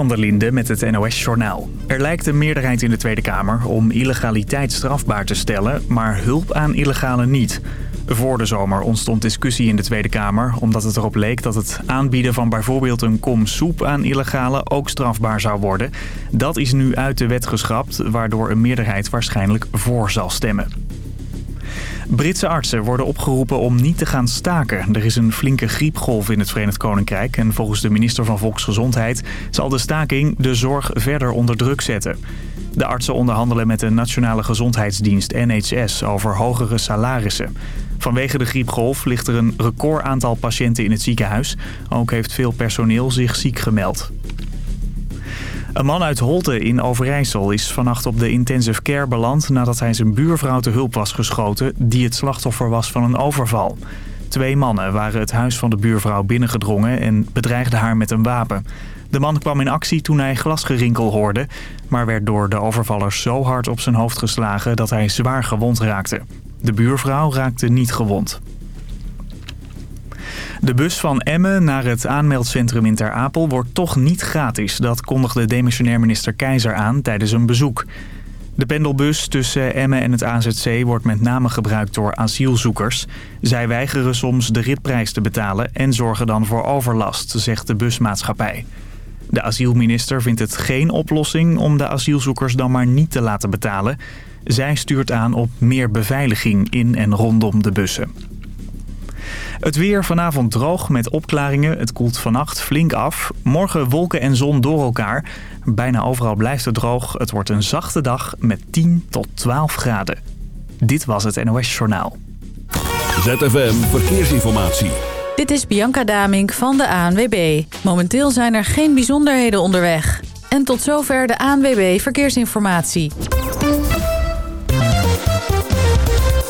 van der Linde met het NOS-journaal. Er lijkt een meerderheid in de Tweede Kamer om illegaliteit strafbaar te stellen... maar hulp aan illegalen niet. Voor de zomer ontstond discussie in de Tweede Kamer... omdat het erop leek dat het aanbieden van bijvoorbeeld een kom soep aan illegalen... ook strafbaar zou worden. Dat is nu uit de wet geschrapt, waardoor een meerderheid waarschijnlijk voor zal stemmen. Britse artsen worden opgeroepen om niet te gaan staken. Er is een flinke griepgolf in het Verenigd Koninkrijk... en volgens de minister van Volksgezondheid zal de staking de zorg verder onder druk zetten. De artsen onderhandelen met de Nationale Gezondheidsdienst NHS over hogere salarissen. Vanwege de griepgolf ligt er een record aantal patiënten in het ziekenhuis. Ook heeft veel personeel zich ziek gemeld. Een man uit Holte in Overijssel is vannacht op de intensive care beland... nadat hij zijn buurvrouw te hulp was geschoten... die het slachtoffer was van een overval. Twee mannen waren het huis van de buurvrouw binnengedrongen... en bedreigden haar met een wapen. De man kwam in actie toen hij glasgerinkel hoorde... maar werd door de overvallers zo hard op zijn hoofd geslagen... dat hij zwaar gewond raakte. De buurvrouw raakte niet gewond. De bus van Emmen naar het aanmeldcentrum in Ter Apel wordt toch niet gratis. Dat kondigde demissionair minister Keizer aan tijdens een bezoek. De pendelbus tussen Emmen en het AZC wordt met name gebruikt door asielzoekers. Zij weigeren soms de ritprijs te betalen en zorgen dan voor overlast, zegt de busmaatschappij. De asielminister vindt het geen oplossing om de asielzoekers dan maar niet te laten betalen. Zij stuurt aan op meer beveiliging in en rondom de bussen. Het weer vanavond droog met opklaringen. Het koelt vannacht flink af. Morgen wolken en zon door elkaar. Bijna overal blijft het droog. Het wordt een zachte dag met 10 tot 12 graden. Dit was het NOS Journaal. ZFM Verkeersinformatie. Dit is Bianca Damink van de ANWB. Momenteel zijn er geen bijzonderheden onderweg. En tot zover de ANWB Verkeersinformatie.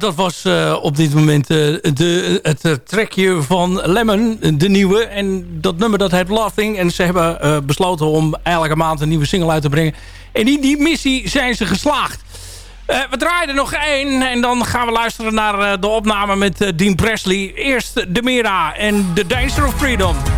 Dat was uh, op dit moment uh, de, het uh, trekje van Lemon, de nieuwe. En dat nummer dat heet Laughing. En ze hebben besloten om elke maand een nieuwe single uit te brengen. En in die missie zijn ze geslaagd. we draaien er nog één en dan gaan we luisteren naar de opname met Dean Presley. Eerst de Mira en The Danger of Freedom.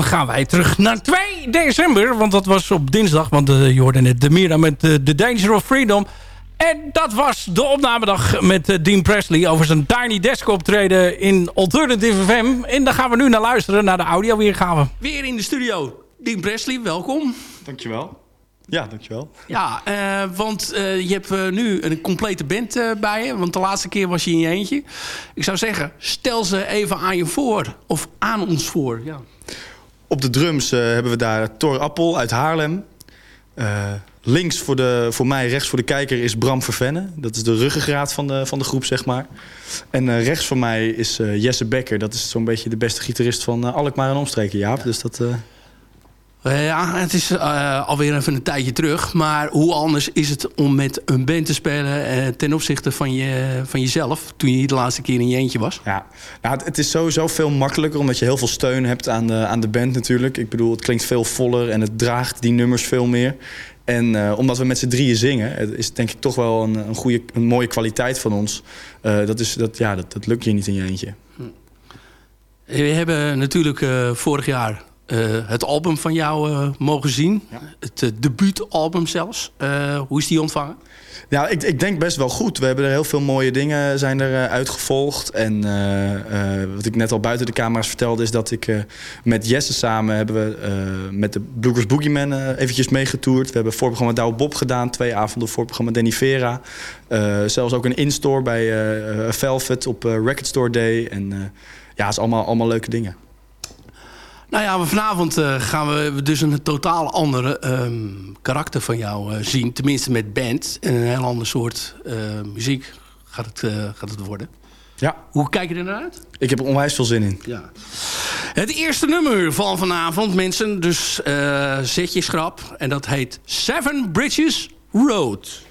Dan gaan wij terug naar 2 december. Want dat was op dinsdag. Want uh, je hoorde net de Mira met uh, The Danger of Freedom. En dat was de opnamedag met uh, Dean Presley... over zijn Tiny Desk optreden in Alternative FM. En daar gaan we nu naar luisteren, naar de audioweergave. Weer in de studio. Dean Presley, welkom. Dankjewel. Ja, dankjewel. Ja, uh, want uh, je hebt uh, nu een complete band bij je. Want de laatste keer was je in je eentje. Ik zou zeggen, stel ze even aan je voor. Of aan ons voor. Ja. Op de drums hebben we daar Thor Appel uit Haarlem. links voor, de, voor mij, rechts voor de kijker is Bram Vervenne. Dat is de ruggengraat van de, van de groep, zeg maar. En rechts van mij is Jesse Becker. Dat is zo'n beetje de beste gitarist van Alkmaar en omstreken, Jaap. Ja. Dus dat... Uh, ja, het is uh, alweer even een tijdje terug. Maar hoe anders is het om met een band te spelen... Uh, ten opzichte van, je, van jezelf... toen je de laatste keer in je eentje was? Ja, nou, het, het, is sowieso veel makkelijker... omdat je heel veel steun hebt aan de, aan de band natuurlijk. Ik bedoel, het klinkt veel voller en het draagt die nummers veel meer. En omdat we met z'n drieën zingen... Het is denk ik toch wel een, een, goede, een mooie kwaliteit van ons. dat, is, dat, ja, dat, dat lukt je niet in je eentje. Hm. We hebben natuurlijk vorig jaar eh, het album van jou eh, mogen zien. Het eh, debuutalbum zelfs. Eh, hoe is die ontvangen? Ja, ik, ik denk best wel goed. We hebben er heel veel mooie dingen zijn er uitgevolgd. En uh, uh, wat ik net al buiten de camera's vertelde... is dat ik met Jesse samen hebben we met de Bluegrass Boogeyman eventjes meegetoerd. We hebben voorprogramma Douwe Bob gedaan. Twee avonden voorprogramma Danny Vera. zelfs ook een in-store bij Velvet op Record Store Day. En ja, het is allemaal, allemaal leuke dingen. Nou ja, vanavond uh, gaan we dus een totaal andere um, karakter van jou uh, zien. Tenminste met band. En een heel ander soort uh, muziek gaat het, gaat het worden. Ja. Hoe kijk je er naar uit? Ik heb er onwijs veel zin in. Ja. Het eerste nummer van vanavond, mensen. Dus zet je schrap. En dat heet Seven Bridges Road.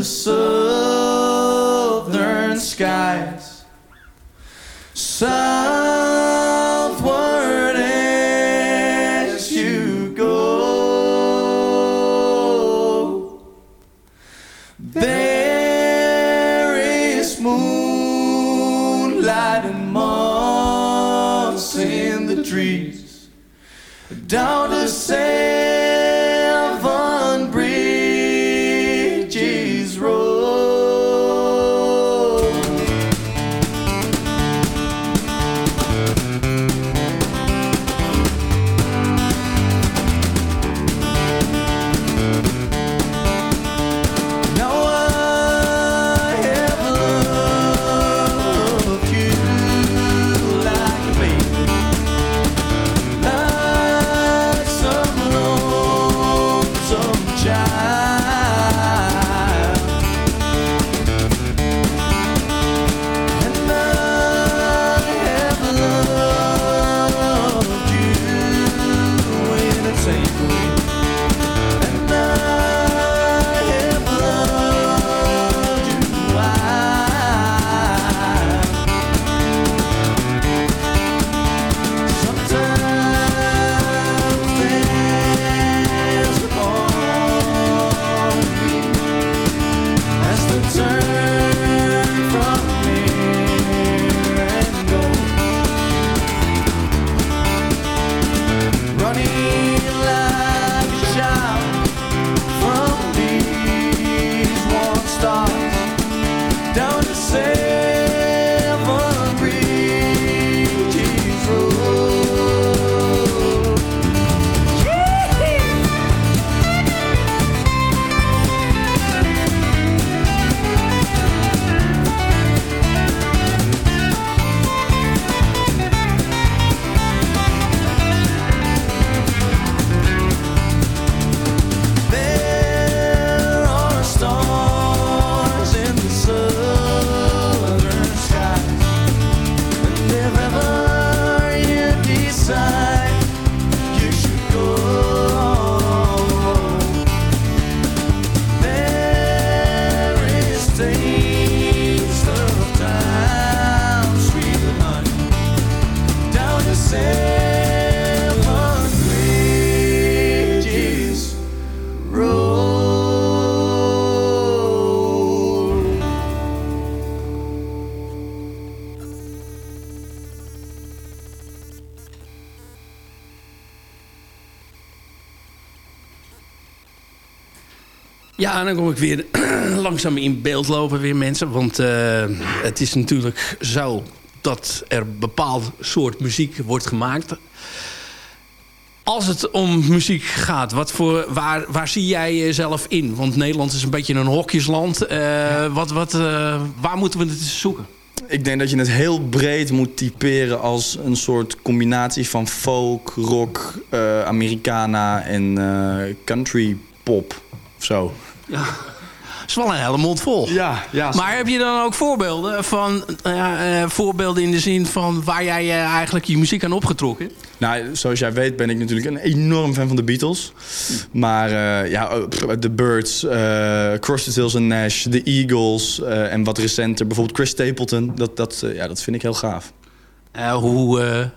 The southern skies. southward En dan kom ik weer langzaam in beeld lopen weer mensen. Want eh, het is natuurlijk zo dat er bepaald soort muziek wordt gemaakt. Als het om muziek gaat, wat voor, waar, waar zie jij jezelf in? Want Nederland is een beetje een hokjesland. Eh, wat, wat, eh, waar moeten we het zoeken? Ik denk dat je het heel breed moet typeren als een soort combinatie van folk, rock, eh, Americana en country pop of zo. Ja. is wel een hele mond vol. Ja, ja. Maar heb je dan ook voorbeelden van nou eh, voorbeelden in de zin van waar jij eh, eigenlijk je muziek aan opgetrokken? Nou, zoals jij weet ben ik natuurlijk een enorm fan van de Beatles. Maar eh, ja, oh, The Birds, eh Crosby, Stills en Nash, The Eagles en wat recenter bijvoorbeeld Chris Stapleton. Dat, dat, ja, dat vind ik heel gaaf. Hoe,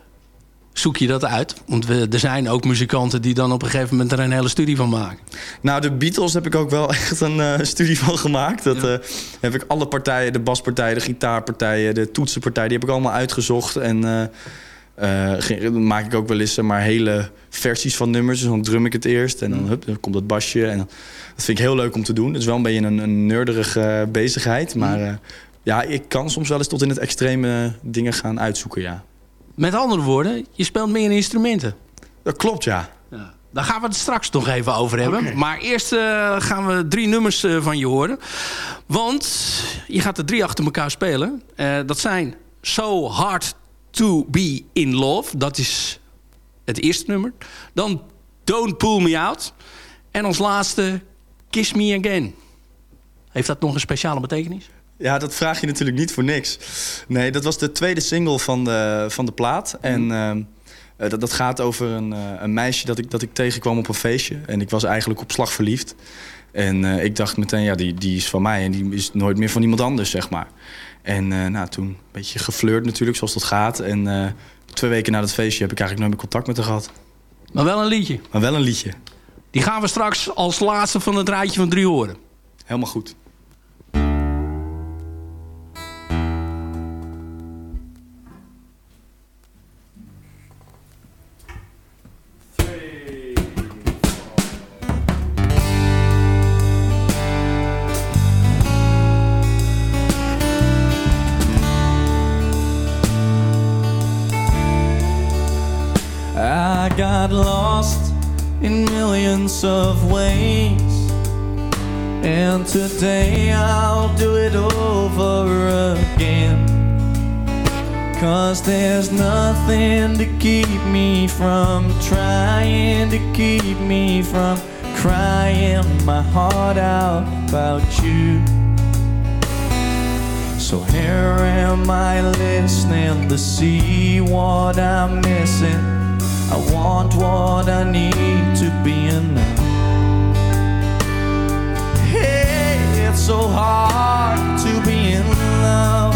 zoek je dat uit? Want we, er zijn ook muzikanten die dan op een gegeven moment er een hele studie van maken. Nou, de Beatles heb ik ook wel echt een eh, studie van gemaakt. Dat Ja. eh, heb ik alle partijen, de baspartijen, de gitaarpartijen, de toetsenpartijen, die heb ik allemaal uitgezocht. En dan maak ik ook wel eens maar hele versies van nummers. Dus dan drum ik het eerst en dan, hup, dan komt dat basje. En dan, dat vind ik heel leuk om te doen. Het is wel een beetje een, een nerderige bezigheid. Maar ja, ik kan soms wel eens tot in het extreme dingen gaan uitzoeken, ja. Met andere woorden, je speelt meer instrumenten. Dat klopt, ja. Ja. Daar gaan we het straks nog even over hebben. Maar eerst eh, gaan we drie nummers eh, van je horen. Want je gaat er drie achter elkaar spelen. Eh, dat zijn So Hard To Be In Love. Dat is het eerste nummer. Dan Don't Pull Me Out. En als laatste Kiss Me Again. Heeft dat nog een speciale betekenis? Ja, dat vraag je natuurlijk niet voor niks. Nee, dat was de tweede single van de, van de plaat. En ehm, eh, dat, dat gaat over een, eh, een meisje dat ik, dat ik tegenkwam op een feestje. En ik was eigenlijk op slag verliefd. En eh, ik dacht meteen, ja, die, die is van mij en die is nooit meer van iemand anders, zeg maar. En eh, nou, toen een beetje geflirt natuurlijk, zoals dat gaat. En eh, twee weken na dat feestje heb ik eigenlijk nooit meer contact met haar gehad. Maar wel een liedje. Maar wel een liedje. Die gaan we straks als laatste van het rijtje van drie horen. Helemaal goed. I got lost in millions of ways. And today I'll do it over again. Cause there's nothing to keep me from trying to keep me from crying my heart out about you. So here am I listening to see what I'm missing. I want what I need to be enough. Hey, it's so hard to be in love.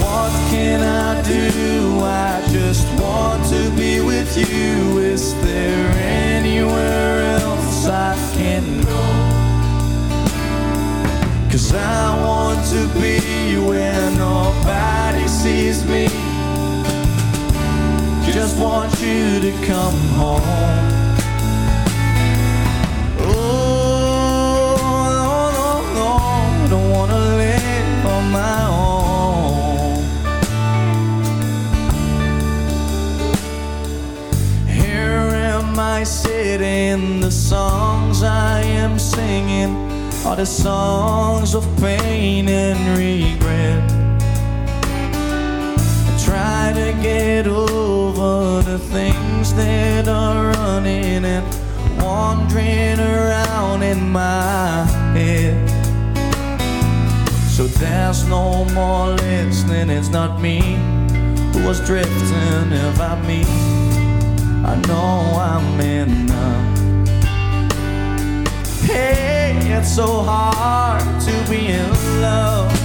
What can I do? I just want to be with you. Is there anywhere else I can go? Cause I want to be where nobody sees me. Just want you to come home. Oh, no, no, no, don't wanna live on my own. Here am I sitting, the songs I am singing are the songs of pain and regret. Try to get over the things that are running and wandering around in my head. So there's no more listening, it's not me who was drifting if I me. I know I'm enough. Hey, it's so hard to be in love.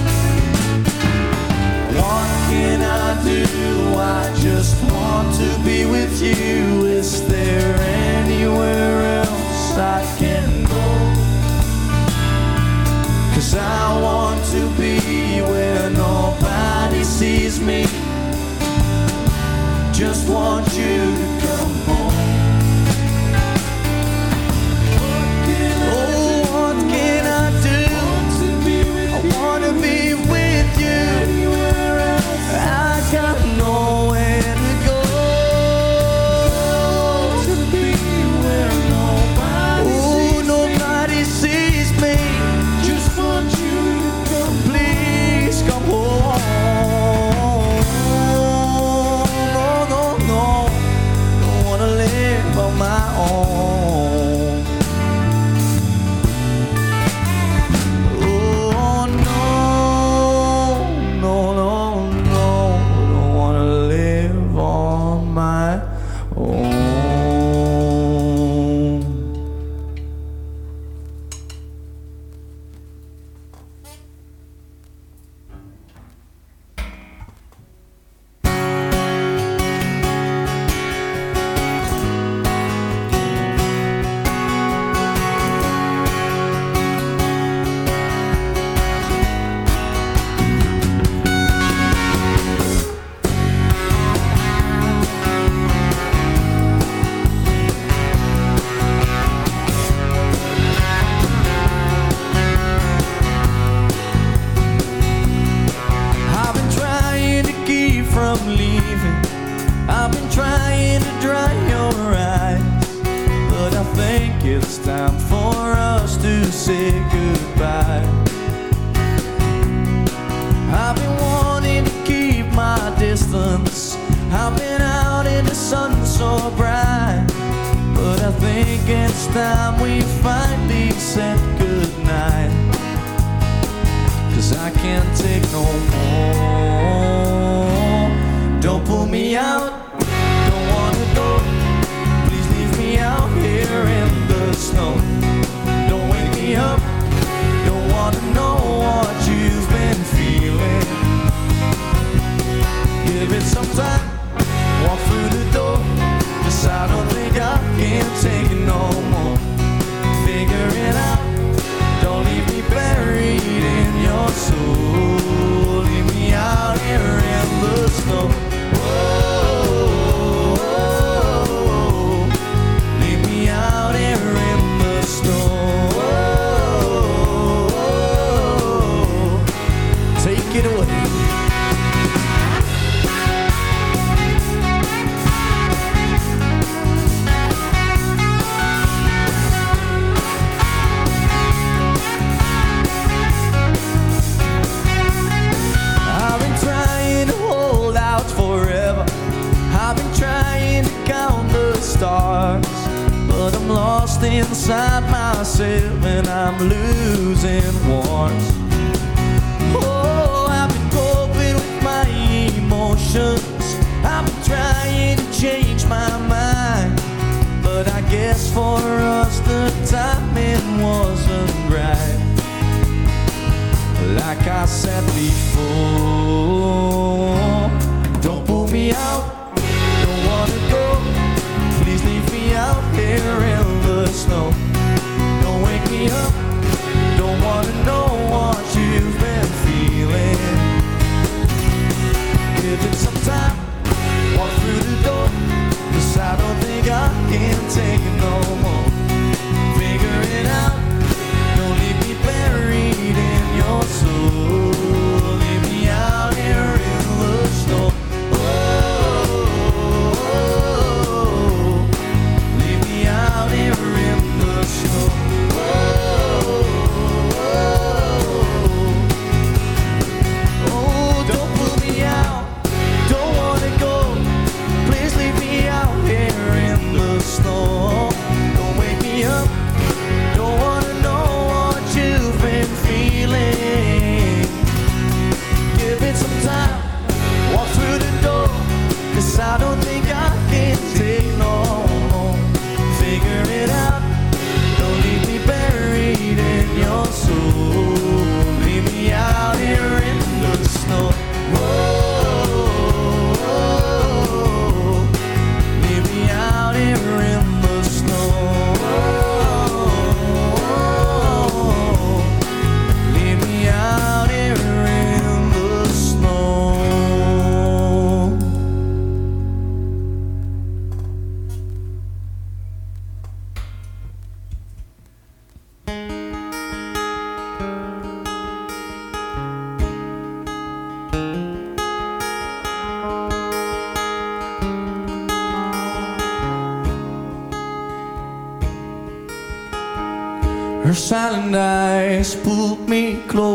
Can I do? I just want to be with you. Is there anywhere else I can go? Cause I want to be where nobody sees me. Just want you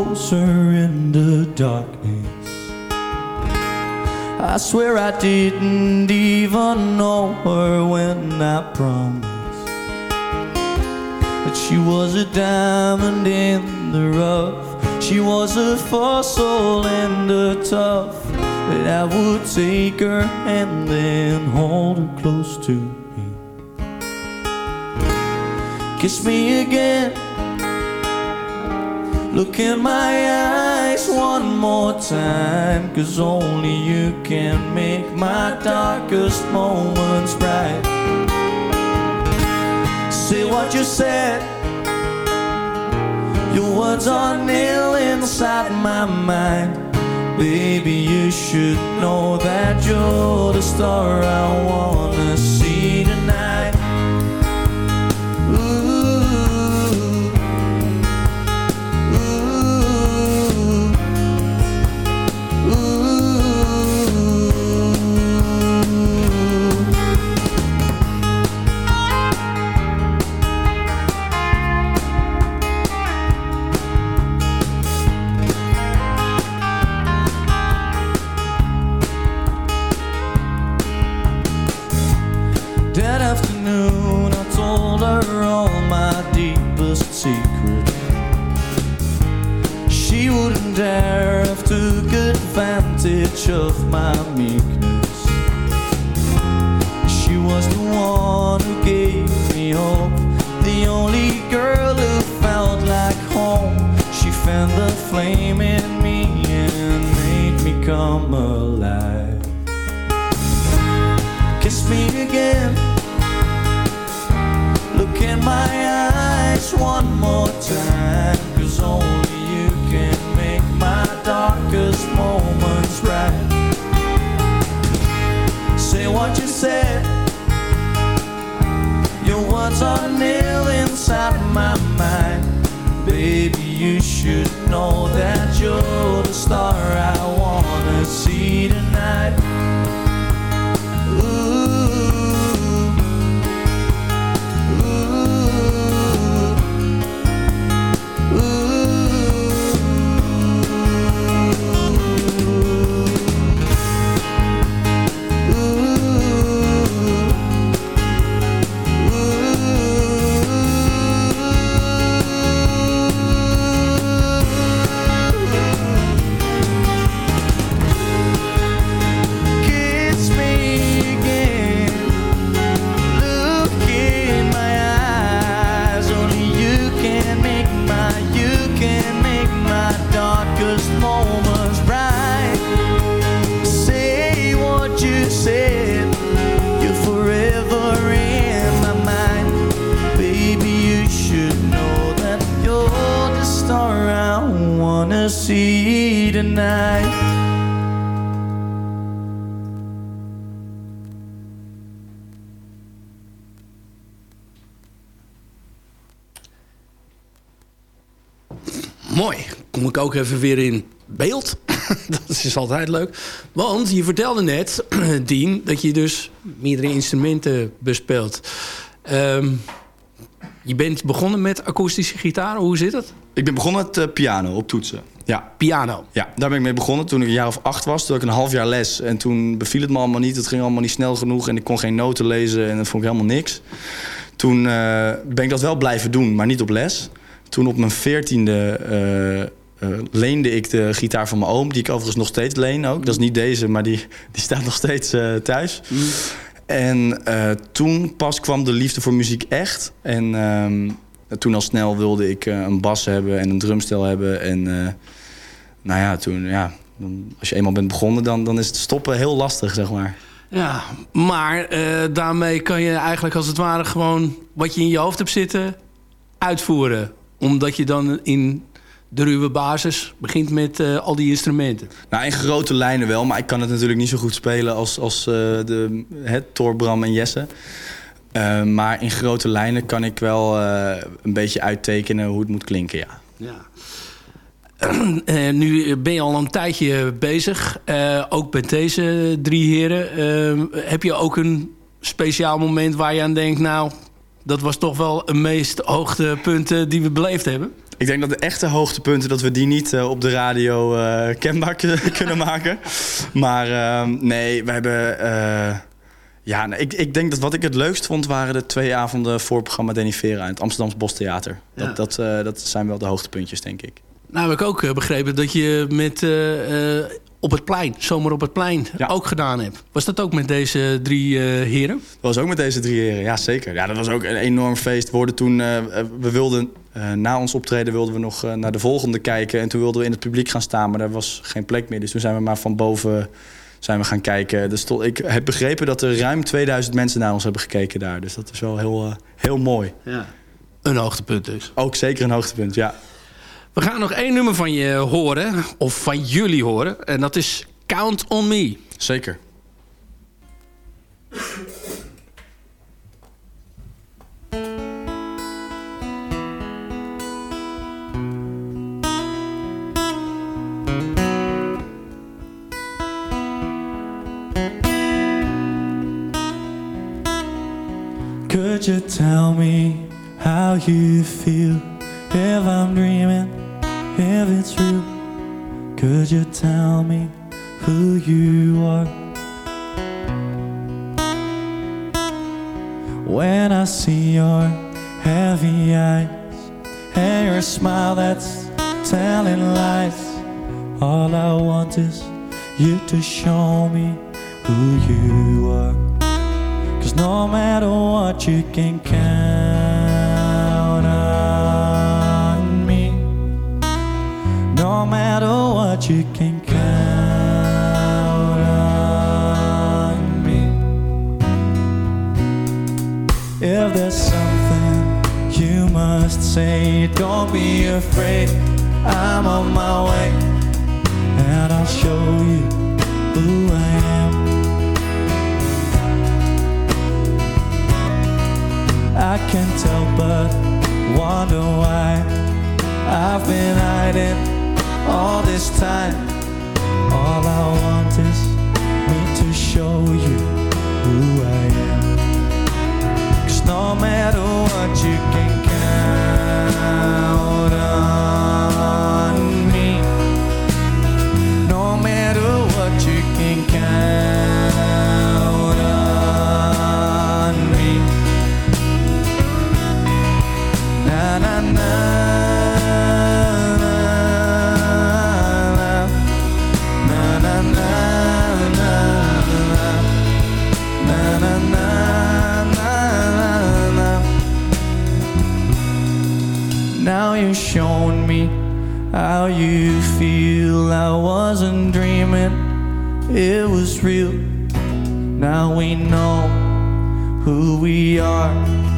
closer in the darkness. I swear I didn't even know her when I promised that she was a diamond in the rough. She was a fossil in the tough. That I would take her and then hold her close to me. Kiss me look in my eyes one more time Cause only you can make my darkest moments bright. Say what you said. Your words are nail inside my mind. Baby, you should know that you're the star I wanna see. Of my meekness. She was the one who gave me hope, the only girl who felt like home. She fanned the flame in me and made me come alive. Kiss me again. Look in my eyes one Words are nailed inside my mind. Baby, you should know that you're the star I even weer in beeld. dat is altijd leuk. Want je vertelde net, Dien, dat je dus meerdere instrumenten bespeelt. Ehm, je bent begonnen met akoestische gitaar. Hoe zit het? Ik ben begonnen met eh, piano op toetsen. Ja. Piano. Ja, daar ben ik mee begonnen toen ik een jaar of acht was. Toen had ik een half jaar les. En toen beviel het me allemaal niet. Het ging allemaal niet snel genoeg. En ik kon geen noten lezen. En dat vond ik helemaal niks. Toen eh, ben ik dat wel blijven doen, maar niet op les. Toen op mijn veertiende eh, leende ik de gitaar van mijn oom. Die ik overigens nog steeds leen ook. Dat is niet deze, maar die, die staat nog steeds eh, thuis. En eh, toen pas kwam de liefde voor muziek echt. En ehm, toen al snel wilde ik een bas hebben en een drumstel hebben. En nou ja, toen, ja, dan, als je eenmaal bent begonnen, dan, dan is het stoppen heel lastig, zeg maar. Ja, maar daarmee kan je eigenlijk als het ware gewoon wat je in je hoofd hebt zitten uitvoeren. Omdat je dan in de ruwe basis begint met eh, al die instrumenten. Nou, in grote lijnen wel, maar ik kan het natuurlijk niet zo goed spelen als, als eh, de, het Thor, Bram en Jesse. Eh, maar in grote lijnen kan ik wel een beetje uittekenen hoe het moet klinken, ja. Ja. Nu ben je al een tijdje bezig, ook met deze drie heren. Heb je ook een speciaal moment waar je aan denkt... nou, dat was toch wel een meest hoogtepunten die we beleefd hebben? Ik denk dat de echte hoogtepunten, dat we die niet eh, op de radio eh, kenbaar kun- kunnen maken. Maar ehm, nee, we hebben... eh, ja, nee, ik, ik denk dat wat ik het leukst vond... waren de twee avonden voor het programma Denivera... in het Amsterdamse Bostheater. Ja. Dat, dat, dat zijn wel de hoogtepuntjes, denk ik. Nou heb ik ook begrepen dat je met op het plein, zomer op het plein, ook gedaan hebt. Was dat ook met deze drie eh, heren? Dat was ook met deze drie heren, ja zeker. Ja, dat was ook een enorm feest. We, worden toen, eh, we wilden, eh, na ons optreden wilden we nog eh, naar de volgende kijken. En toen wilden we in het publiek gaan staan, maar daar was geen plek meer. Dus toen zijn we maar van boven zijn we gaan kijken. Dus tot, ik heb begrepen dat er ruim 2000 mensen naar ons hebben gekeken daar. Dus dat is wel heel, heel mooi. Ja. Een hoogtepunt dus. Ook zeker een hoogtepunt, ja. We gaan nog één nummer van je horen, of van jullie horen. En dat is Count on Me. Zeker. Could you tell me how you feel if I'm dreaming, if it's real? Could you tell me who you are? when I see your heavy eyes and your smile that's telling lies. All I want is you to show me who you are. Cause no matter what, you can count No matter what, you can count on me. If there's something you must say, don't be afraid. I'm on my way, and I'll show you who I am. I can't tell but wonder why I've been hiding all this time. All I want is me to show you who I am. Cause no matter what, you can count on how you feel. I wasn't dreaming, it was real. Now we know who we are.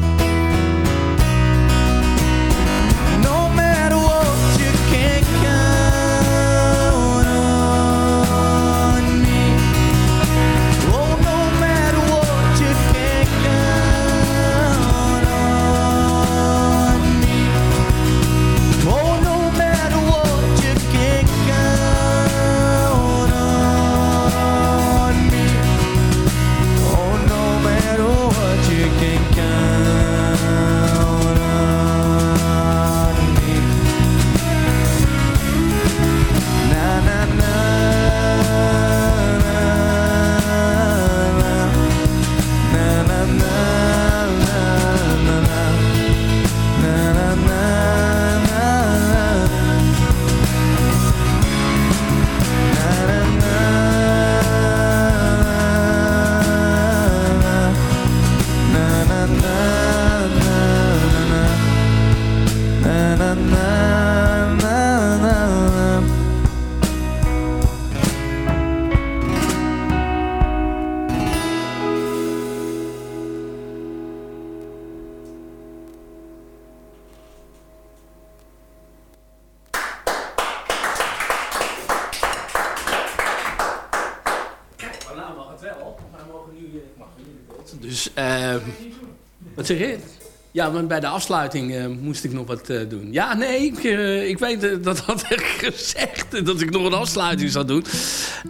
Ja, maar bij de afsluiting eh, moest ik nog wat eh, doen. Ja, nee, ik, eh, ik weet dat had ik gezegd, dat ik nog een afsluiting zou doen.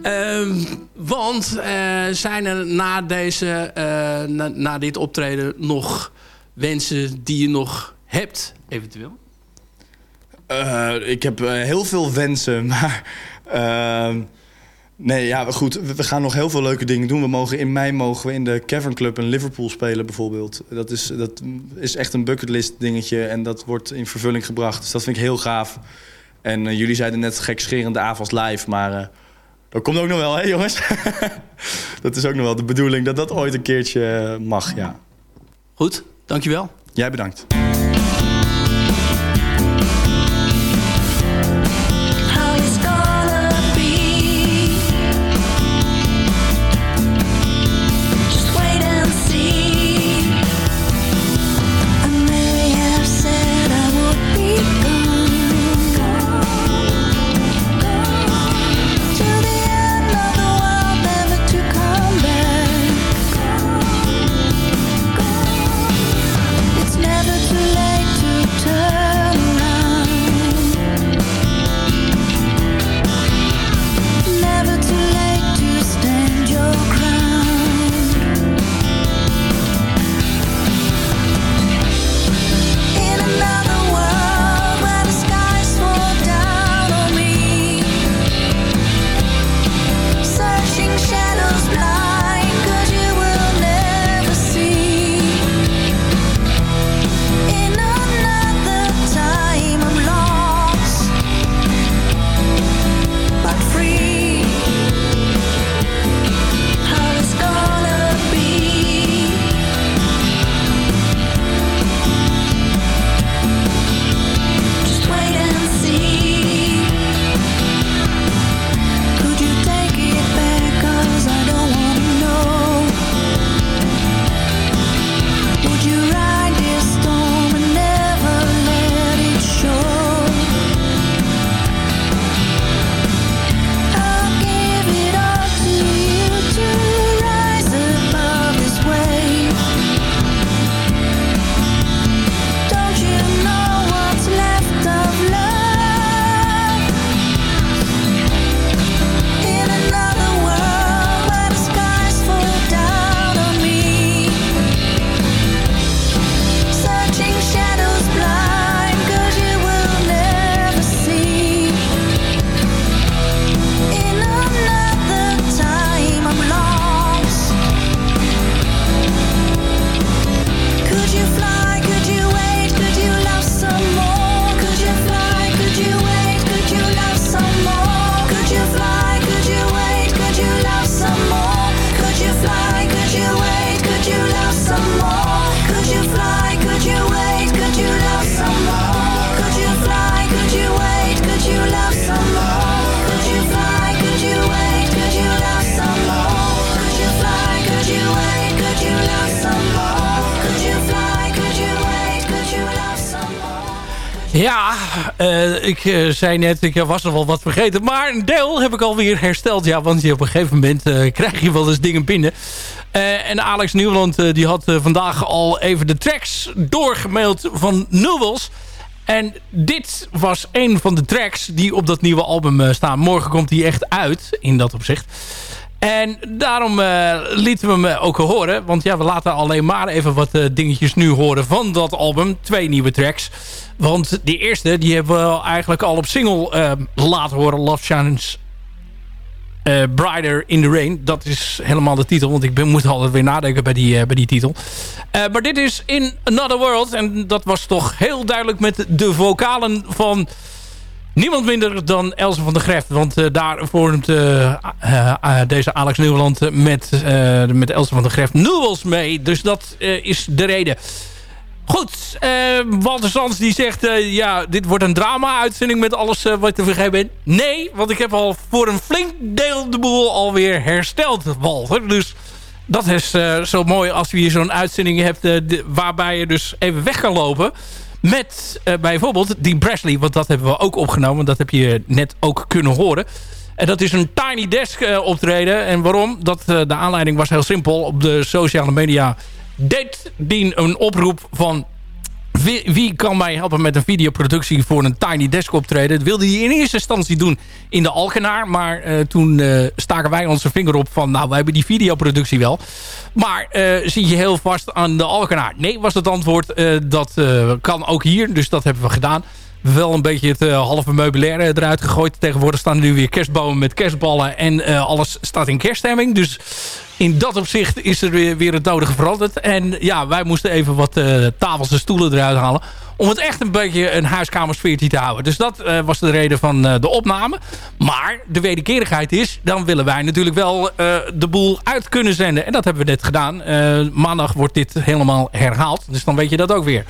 Ehm, want zijn er na, deze, na, dit optreden nog wensen die je nog hebt, eventueel? Ik heb heel veel wensen, maar... nee, ja, goed. We, we gaan nog heel veel leuke dingen doen. We mogen, in mei mogen we in de Cavern Club in Liverpool spelen, bijvoorbeeld. Dat is, dat is echt een bucketlist dingetje en dat wordt in vervulling gebracht. Dus dat vind ik heel gaaf. En eh, jullie zeiden net gekscherende avonds live, maar... eh, dat komt ook nog wel, hè jongens? dat is ook nog wel de bedoeling dat dat ooit een keertje eh, mag, ja. Goed, dankjewel. Jij bedankt. Ik eh, zei net, ik was er wel wat vergeten. Maar een deel heb ik alweer hersteld. Ja, want op een gegeven moment eh, krijg je wel eens dingen binnen. Eh, en Alex Nieuwland eh, die had eh, vandaag al even de tracks doorgemaild van Newells. En dit was een van de tracks die op dat nieuwe album eh, staan. Morgen komt die echt uit, in dat opzicht. En daarom eh, lieten we hem ook horen. Want ja, we laten alleen maar even wat eh, dingetjes nu horen van dat album. Twee nieuwe tracks. Want die eerste, die hebben we eigenlijk al op single eh, laten horen. Love Shines eh, Brighter in the Rain. Dat is helemaal de titel. Want ik moet altijd weer nadenken bij die, eh, bij die titel. Eh, maar dit is In Another World. En dat was toch heel duidelijk met de vocalen van... Niemand minder dan Elze van der Greft. Want eh, daar vormt eh, eh, deze Alex Nieuwland met, met Elze van der Greft Newells mee. Dus dat is de reden. Goed, Walter Sands die zegt... ja, dit wordt een drama-uitzending met alles wat te vergeten bent. Nee, want ik heb al voor een flink deel de boel alweer hersteld, Walter. Dus dat is zo mooi als je hier zo'n uitzending hebt... waarbij je dus even weg kan lopen... Met eh, bijvoorbeeld Dean Presley, want dat hebben we ook opgenomen. Dat heb je net ook kunnen horen. En dat is een Tiny Desk eh, optreden. En waarom? Dat, eh, de aanleiding was heel simpel. Op de sociale media deed Dean een oproep van... Wie, wie kan mij helpen met een videoproductie voor een Tiny Desk optreden? Dat wilde hij in eerste instantie doen in de Alkenaar. Maar eh, toen eh, staken wij onze vinger op van... nou, wij hebben die videoproductie wel. Maar eh, zie je heel vast aan de Alkenaar? Nee, was het antwoord. dat kan ook hier, dus dat hebben we gedaan. Wel een beetje het eh, halve meubilair eh, eruit gegooid. Tegenwoordig staan er nu weer kerstbomen met kerstballen. En eh, alles staat in kerststemming. Dus in dat opzicht is er weer, weer het nodige veranderd. En ja, wij moesten even wat tafels en stoelen eruit halen. Om het echt een beetje een huiskamersfeertje te houden. Dus dat was de reden van de opname. Maar de wederkerigheid is... dan willen wij natuurlijk wel de boel uit kunnen zenden. En dat hebben we net gedaan. Maandag wordt dit helemaal herhaald. Dus dan weet je dat ook weer.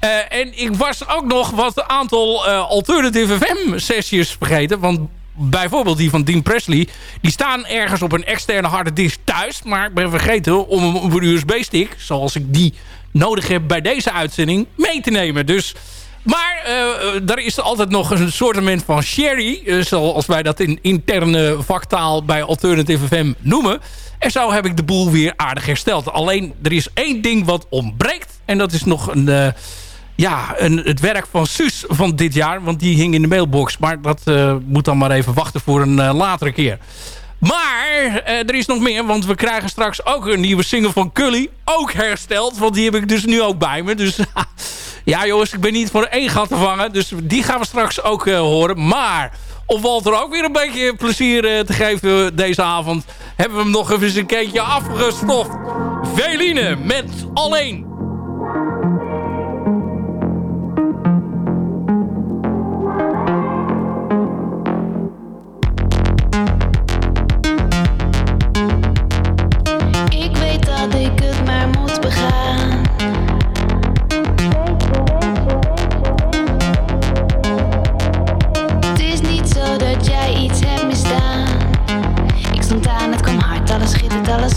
Eh, en ik was ook nog wat aantal eh, Alternative FM sessies vergeten. Want bijvoorbeeld die van Dean Presley... die staan ergens op een externe harde disk thuis. Maar ik ben vergeten om hem op een USB-stick... zoals ik die nodig heb bij deze uitzending... mee te nemen. Dus... Maar eh, daar is altijd nog een soortement van sherry. zoals wij dat in interne vaktaal bij Alternative FM noemen. En zo heb ik de boel weer aardig hersteld. Alleen er is één ding wat ontbreekt. En dat is nog een, ja, een, het werk van Suus van dit jaar. Want die hing in de mailbox. Maar dat eh, moet dan maar even wachten voor een eh, latere keer. Maar eh, er is nog meer, want we krijgen straks ook een nieuwe single van Cully. Ook hersteld, want die heb ik dus nu ook bij me. Dus ja jongens, ik ben niet voor één gat te vangen. Dus die gaan we straks ook horen. Maar om Walter ook weer een beetje plezier te geven deze avond... hebben we hem nog even een keertje afgestoft. Veline met Alleen.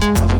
als ik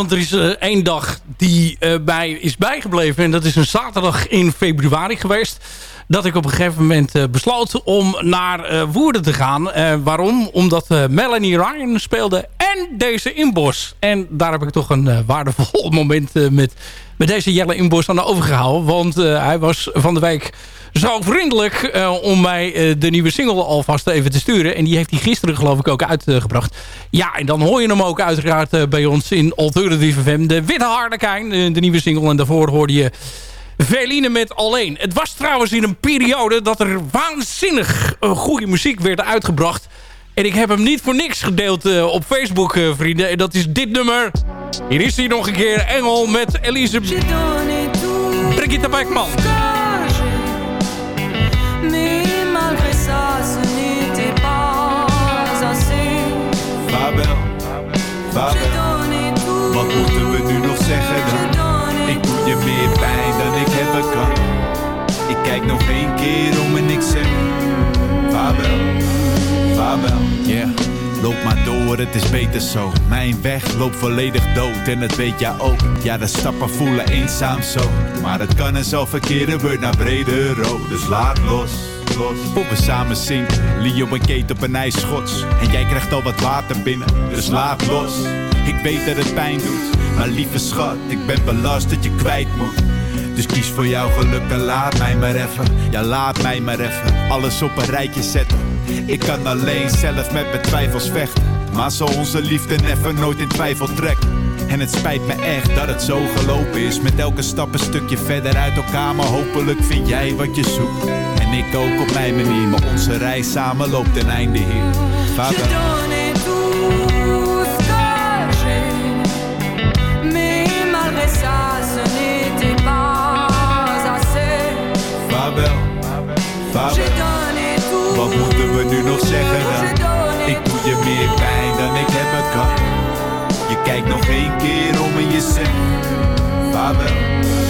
Want er is eh, één dag die eh, bij is bijgebleven. En dat is een zaterdag in februari geweest. Dat ik op een gegeven moment eh, besloot om naar eh, Woerden te gaan. Eh, waarom? Omdat Melanie Ryan speelde en deze Inbos. En daar heb ik toch een waardevol moment met, met deze Jelle Inbos aan overgehouden. Want hij was van de week zo vriendelijk om mij de nieuwe single alvast even te sturen. En die heeft hij gisteren geloof ik ook uitgebracht. Ja, en dan hoor je hem ook uiteraard bij ons in Alternative FM. De Witte Harlekijn, de nieuwe single. En daarvoor hoorde je Veline met Alleen. Het was trouwens in een periode dat er waanzinnig eh, goede muziek werd uitgebracht. En ik heb hem niet voor niks gedeeld eh, op Facebook, eh, vrienden. En dat is dit nummer. Hier is hij nog een keer. Engel met Elise Brigitte Beckman. Loop maar door, het is beter zo. Mijn weg loopt volledig dood en dat weet jij ook. Ja, de stappen voelen eenzaam zo. Maar het kan en zal verkeren, wordt naar brede rood. Dus laat los, los. Voor we samen zinken. Leo en Kate op een ijsschots. En jij krijgt al wat water binnen, dus laat los. Ik weet dat het pijn doet, maar lieve schat, ik ben belast dat je kwijt moet. Dus kies voor jouw geluk en laat mij maar even. Ja, laat mij maar even alles op een rijtje zetten. Ik kan alleen zelf met mijn twijfels vechten. Maar zal onze liefde never nooit in twijfel trekken. En het spijt me echt dat het zo gelopen is. Met elke stap een stukje verder uit elkaar. Maar hopelijk vind jij wat je zoekt. En ik ook op mijn manier. Maar onze reis samen loopt ten einde hier. Vaarwel. donné Wat moeten we nu nog zeggen dan? Ik doe je meer pijn dan ik hebben kan. Je kijkt nog één keer om en je zegt vaarwel.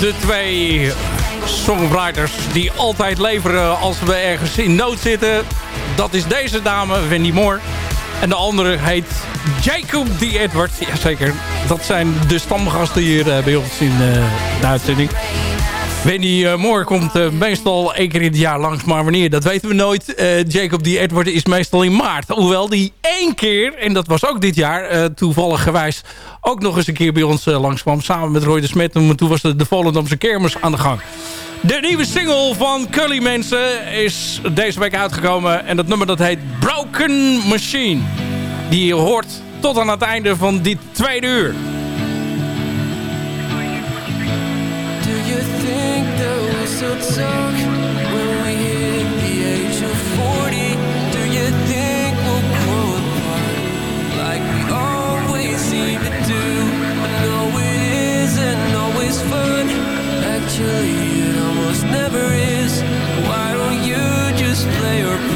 De twee songwriters die altijd leveren als we ergens in nood zitten. Dat is deze dame, Wendy Moore. En de andere heet Jacob D. Edward. Jazeker, dat zijn de stamgasten hier eh, bij ons in eh, de uitzending. Wendy eh, Moore komt eh, meestal één keer in het jaar langs, maar wanneer, dat weten we nooit. Eh, Jacob D. Edward is meestal in maart. Hoewel die één keer, en dat was ook dit jaar, toevallig gewijs, ook nog eens een keer bij ons langskwam. Samen met Roy de Smet. En toen was de, de Volendamse kermis aan de gang. De nieuwe single van Cully Mensen is deze week uitgekomen. En dat nummer dat heet Broken Machine. Die hoort tot aan het einde van dit tweede uur. Actually, it almost never is. Why don't you just play your part?